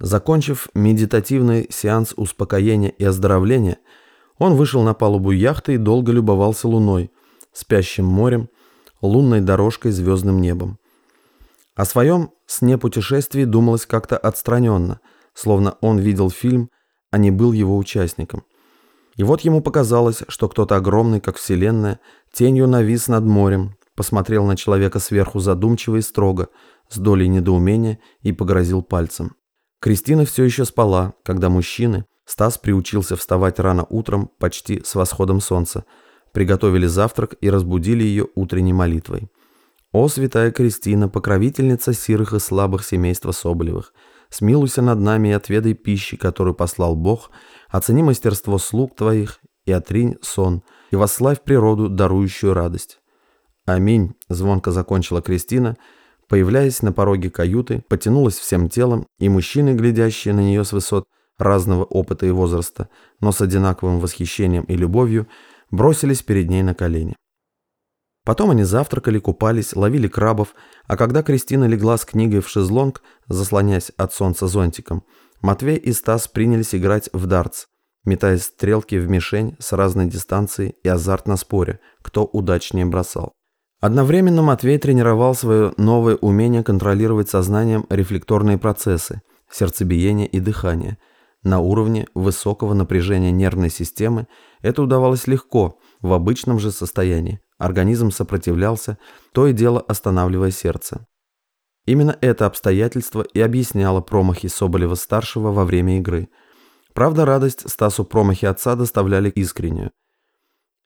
Закончив медитативный сеанс успокоения и оздоровления, он вышел на палубу яхты и долго любовался луной, спящим морем, лунной дорожкой, звездным небом. О своем сне путешествии думалось как-то отстраненно, словно он видел фильм, а не был его участником. И вот ему показалось, что кто-то огромный, как вселенная, тенью навис над морем, посмотрел на человека сверху задумчиво и строго, с долей недоумения и погрозил пальцем. Кристина все еще спала, когда мужчины, Стас приучился вставать рано утром, почти с восходом солнца, приготовили завтрак и разбудили ее утренней молитвой. «О, святая Кристина, покровительница сирых и слабых семейства Соболевых, смилуйся над нами и отведай пищи, которую послал Бог, оцени мастерство слуг твоих и отринь сон, и восславь природу, дарующую радость». «Аминь», — звонко закончила Кристина, — Появляясь на пороге каюты, потянулась всем телом, и мужчины, глядящие на нее с высот разного опыта и возраста, но с одинаковым восхищением и любовью, бросились перед ней на колени. Потом они завтракали, купались, ловили крабов, а когда Кристина легла с книгой в шезлонг, заслоняясь от солнца зонтиком, Матвей и Стас принялись играть в дартс, метая стрелки в мишень с разной дистанции и азартно споря, кто удачнее бросал. Одновременно Матвей тренировал свое новое умение контролировать сознанием рефлекторные процессы, сердцебиение и дыхание. На уровне высокого напряжения нервной системы это удавалось легко, в обычном же состоянии. Организм сопротивлялся, то и дело останавливая сердце. Именно это обстоятельство и объясняло промахи Соболева-старшего во время игры. Правда, радость Стасу промахи отца доставляли искреннюю.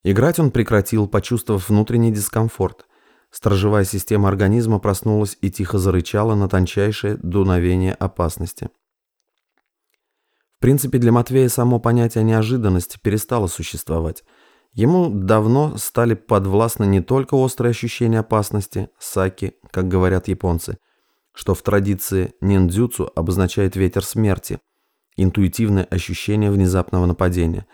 Играть он прекратил, почувствовав внутренний дискомфорт. Сторожевая система организма проснулась и тихо зарычала на тончайшее дуновение опасности. В принципе, для Матвея само понятие неожиданности перестало существовать. Ему давно стали подвластны не только острые ощущения опасности, саки, как говорят японцы, что в традиции ниндзюцу обозначает ветер смерти, интуитивное ощущение внезапного нападения,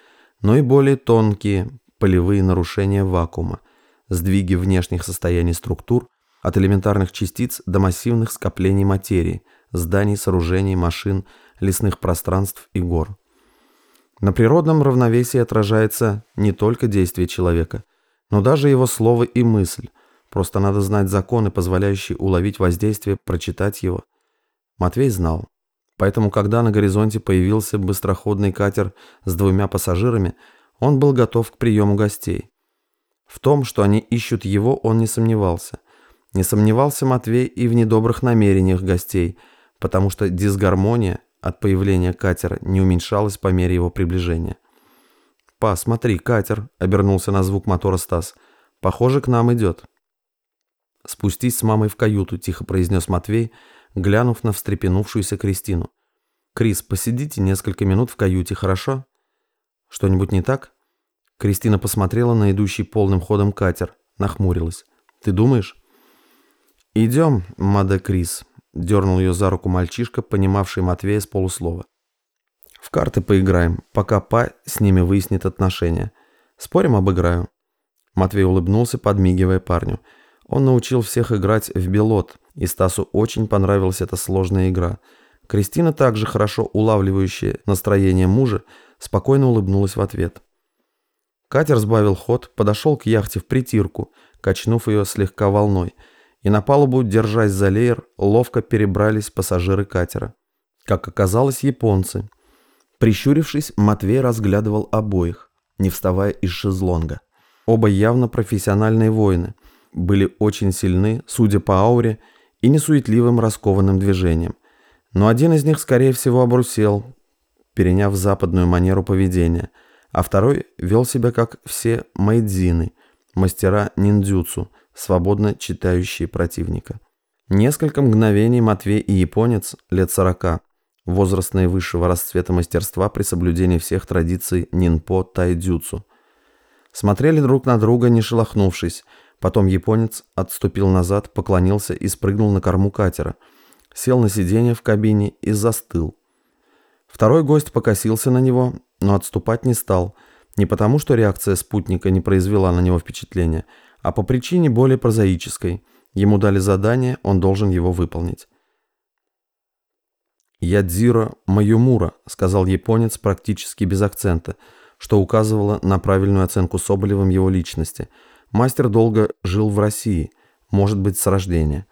но и более тонкие полевые нарушения вакуума – сдвиги внешних состояний структур от элементарных частиц до массивных скоплений материи, зданий, сооружений, машин, лесных пространств и гор. На природном равновесии отражается не только действие человека, но даже его слово и мысль. Просто надо знать законы, позволяющие уловить воздействие, прочитать его. Матвей знал. Поэтому, когда на горизонте появился быстроходный катер с двумя пассажирами, он был готов к приему гостей. В том, что они ищут его, он не сомневался. Не сомневался Матвей и в недобрых намерениях гостей, потому что дисгармония от появления катера не уменьшалась по мере его приближения. «Па, смотри, катер!» — обернулся на звук мотора Стас. «Похоже, к нам идет». «Спустись с мамой в каюту», — тихо произнес Матвей, глянув на встрепенувшуюся Кристину. «Крис, посидите несколько минут в каюте, хорошо?» «Что-нибудь не так?» Кристина посмотрела на идущий полным ходом катер, нахмурилась. «Ты думаешь?» «Идем, Маде Крис», — дернул ее за руку мальчишка, понимавший Матвея с полуслова. «В карты поиграем, пока Па с ними выяснит отношения. Спорим, обыграю?» Матвей улыбнулся, подмигивая парню. Он научил всех играть в белот, и Стасу очень понравилась эта сложная игра. Кристина, также хорошо улавливающая настроение мужа, спокойно улыбнулась в ответ. Катер сбавил ход, подошел к яхте в притирку, качнув ее слегка волной, и на палубу, держась за леер, ловко перебрались пассажиры катера. Как оказалось, японцы. Прищурившись, Матвей разглядывал обоих, не вставая из шезлонга. Оба явно профессиональные воины, были очень сильны, судя по ауре, и несуетливым раскованным движением. Но один из них, скорее всего, обрусел, переняв западную манеру поведения – а второй вел себя как все майдзины, мастера ниндзюцу, свободно читающие противника. Несколько мгновений Матвей и японец, лет сорока, возрастные высшего расцвета мастерства при соблюдении всех традиций нинпо тайдзюцу. Смотрели друг на друга, не шелохнувшись. Потом японец отступил назад, поклонился и спрыгнул на корму катера. Сел на сиденье в кабине и застыл. Второй гость покосился на него но отступать не стал. Не потому, что реакция спутника не произвела на него впечатления, а по причине более прозаической. Ему дали задание, он должен его выполнить. «Ядзиро Маюмура», — сказал японец практически без акцента, что указывало на правильную оценку Соболевым его личности. Мастер долго жил в России, может быть, с рождения.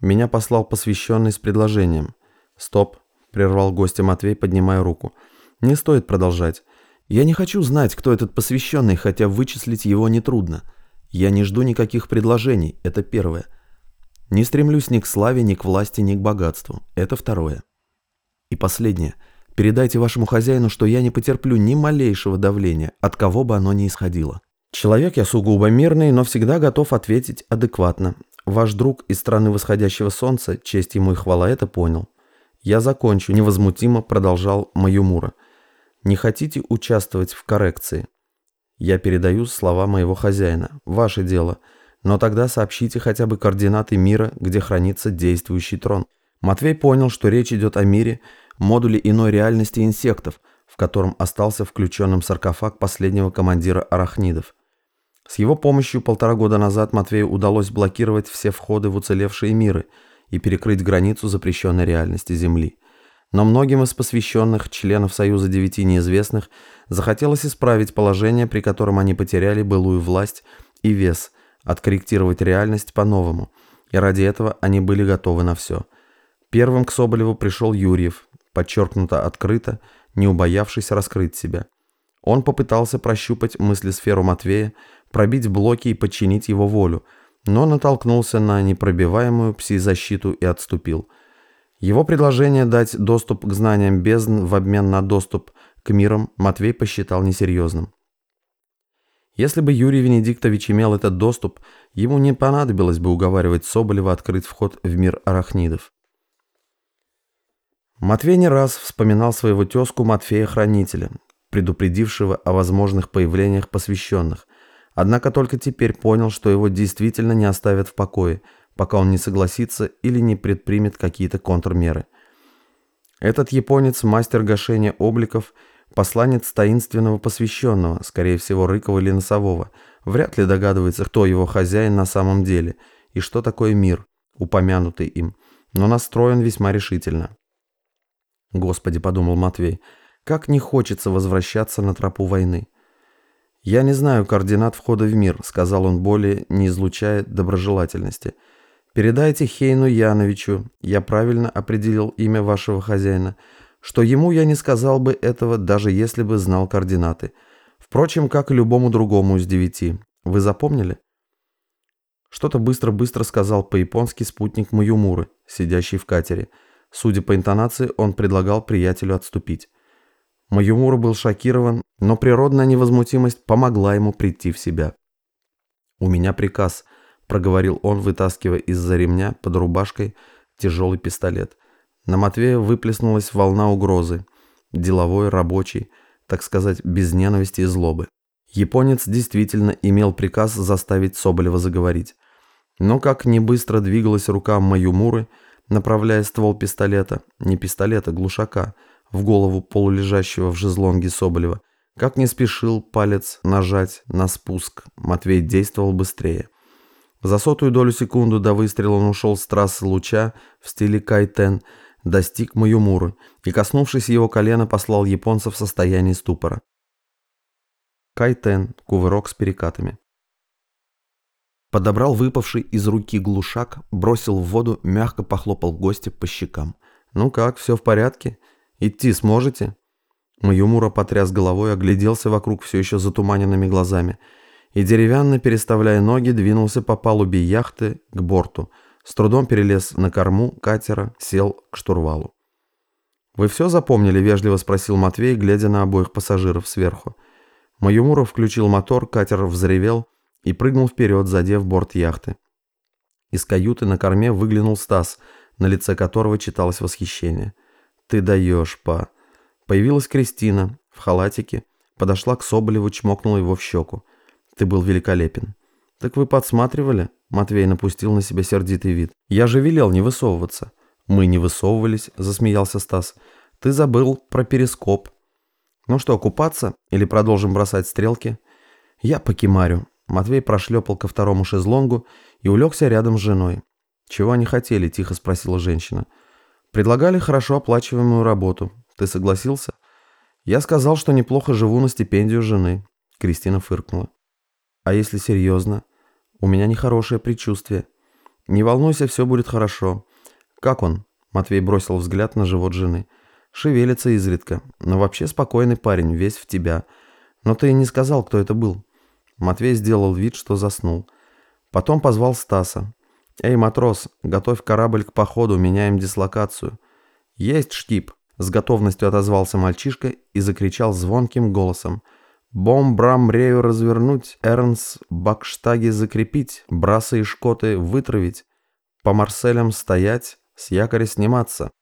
Меня послал посвященный с предложением. «Стоп», — прервал гостя Матвей, поднимая руку. «Не стоит продолжать. Я не хочу знать, кто этот посвященный, хотя вычислить его нетрудно. Я не жду никаких предложений, это первое. Не стремлюсь ни к славе, ни к власти, ни к богатству, это второе. И последнее. Передайте вашему хозяину, что я не потерплю ни малейшего давления, от кого бы оно ни исходило. Человек я сугубо мирный, но всегда готов ответить адекватно. Ваш друг из страны восходящего солнца, честь ему и хвала, это понял. Я закончу, невозмутимо продолжал Маюмура. Не хотите участвовать в коррекции? Я передаю слова моего хозяина. Ваше дело. Но тогда сообщите хотя бы координаты мира, где хранится действующий трон. Матвей понял, что речь идет о мире, модуле иной реальности инсектов, в котором остался включенным саркофаг последнего командира арахнидов. С его помощью полтора года назад Матвею удалось блокировать все входы в уцелевшие миры и перекрыть границу запрещенной реальности Земли. Но многим из посвященных членов Союза Девяти Неизвестных захотелось исправить положение, при котором они потеряли былую власть и вес, откорректировать реальность по-новому, и ради этого они были готовы на все. Первым к Соболеву пришел Юрьев, подчеркнуто открыто, не убоявшись раскрыть себя. Он попытался прощупать мыслесферу Матвея, пробить блоки и подчинить его волю, но натолкнулся на непробиваемую пси-защиту и отступил – его предложение дать доступ к знаниям бездн в обмен на доступ к мирам Матвей посчитал несерьезным. Если бы Юрий Венедиктович имел этот доступ, ему не понадобилось бы уговаривать Соболева открыть вход в мир арахнидов. Матвей не раз вспоминал своего тезку Матфея-хранителя, предупредившего о возможных появлениях посвященных, однако только теперь понял, что его действительно не оставят в покое – пока он не согласится или не предпримет какие-то контрмеры. Этот японец – мастер гашения обликов, посланец таинственного посвященного, скорее всего, Рыкова или Носового, вряд ли догадывается, кто его хозяин на самом деле и что такое мир, упомянутый им, но настроен весьма решительно. «Господи», – подумал Матвей, – «как не хочется возвращаться на тропу войны». «Я не знаю координат входа в мир», – сказал он более, не излучая доброжелательности – Передайте Хейну Яновичу, я правильно определил имя вашего хозяина, что ему я не сказал бы этого, даже если бы знал координаты. Впрочем, как и любому другому из девяти. Вы запомнили? Что-то быстро-быстро сказал по-японски спутник Маюмуры, сидящий в катере. Судя по интонации, он предлагал приятелю отступить. Маюмура был шокирован, но природная невозмутимость помогла ему прийти в себя. «У меня приказ», — проговорил он, вытаскивая из-за ремня под рубашкой тяжелый пистолет. На Матвея выплеснулась волна угрозы. Деловой, рабочий, так сказать, без ненависти и злобы. Японец действительно имел приказ заставить Соболева заговорить. Но как не быстро двигалась рука Маюмуры, направляя ствол пистолета, не пистолета, глушака, в голову полулежащего в жезлонге Соболева, как не спешил палец нажать на спуск, Матвей действовал быстрее. За сотую долю секунды до выстрела он ушел с трассы луча в стиле кайтен, достиг Маюмуры и, коснувшись его колена, послал японца в состояние ступора. Кайтен – кувырок с перекатами. Подобрал выпавший из руки глушак, бросил в воду, мягко похлопал гостя по щекам. «Ну как, все в порядке? Идти сможете?» Маюмура потряс головой, огляделся вокруг все еще затуманенными глазами – и деревянно, переставляя ноги, двинулся по палубе яхты к борту, с трудом перелез на корму катера, сел к штурвалу. «Вы все запомнили?» – вежливо спросил Матвей, глядя на обоих пассажиров сверху. Маюмуров включил мотор, катер взревел и прыгнул вперед, задев борт яхты. Из каюты на корме выглянул Стас, на лице которого читалось восхищение. «Ты даешь, па!» Появилась Кристина в халатике, подошла к Соболеву, чмокнула его в щеку. Ты был великолепен. Так вы подсматривали? Матвей напустил на себя сердитый вид. Я же велел не высовываться. Мы не высовывались, засмеялся Стас. Ты забыл про перископ. Ну что, купаться или продолжим бросать стрелки? Я покемарю. Матвей прошлепал ко второму шезлонгу и улегся рядом с женой. «Чего они хотели?» – тихо спросила женщина. Предлагали хорошо оплачиваемую работу. Ты согласился? Я сказал, что неплохо живу на стипендию жены. Кристина фыркнула. А если серьезно? У меня нехорошее предчувствие. Не волнуйся, все будет хорошо. Как он? Матвей бросил взгляд на живот жены. Шевелится изредка, но вообще спокойный парень, весь в тебя. Но ты не сказал, кто это был. Матвей сделал вид, что заснул. Потом позвал Стаса. «Эй, матрос, готовь корабль к походу, меняем дислокацию». «Есть штип», — с готовностью отозвался мальчишка и закричал звонким голосом. Бомбрам рею развернуть, Эрнс бакштаги закрепить, брасы и шкоты вытравить, по Марселям стоять, с якоря сниматься.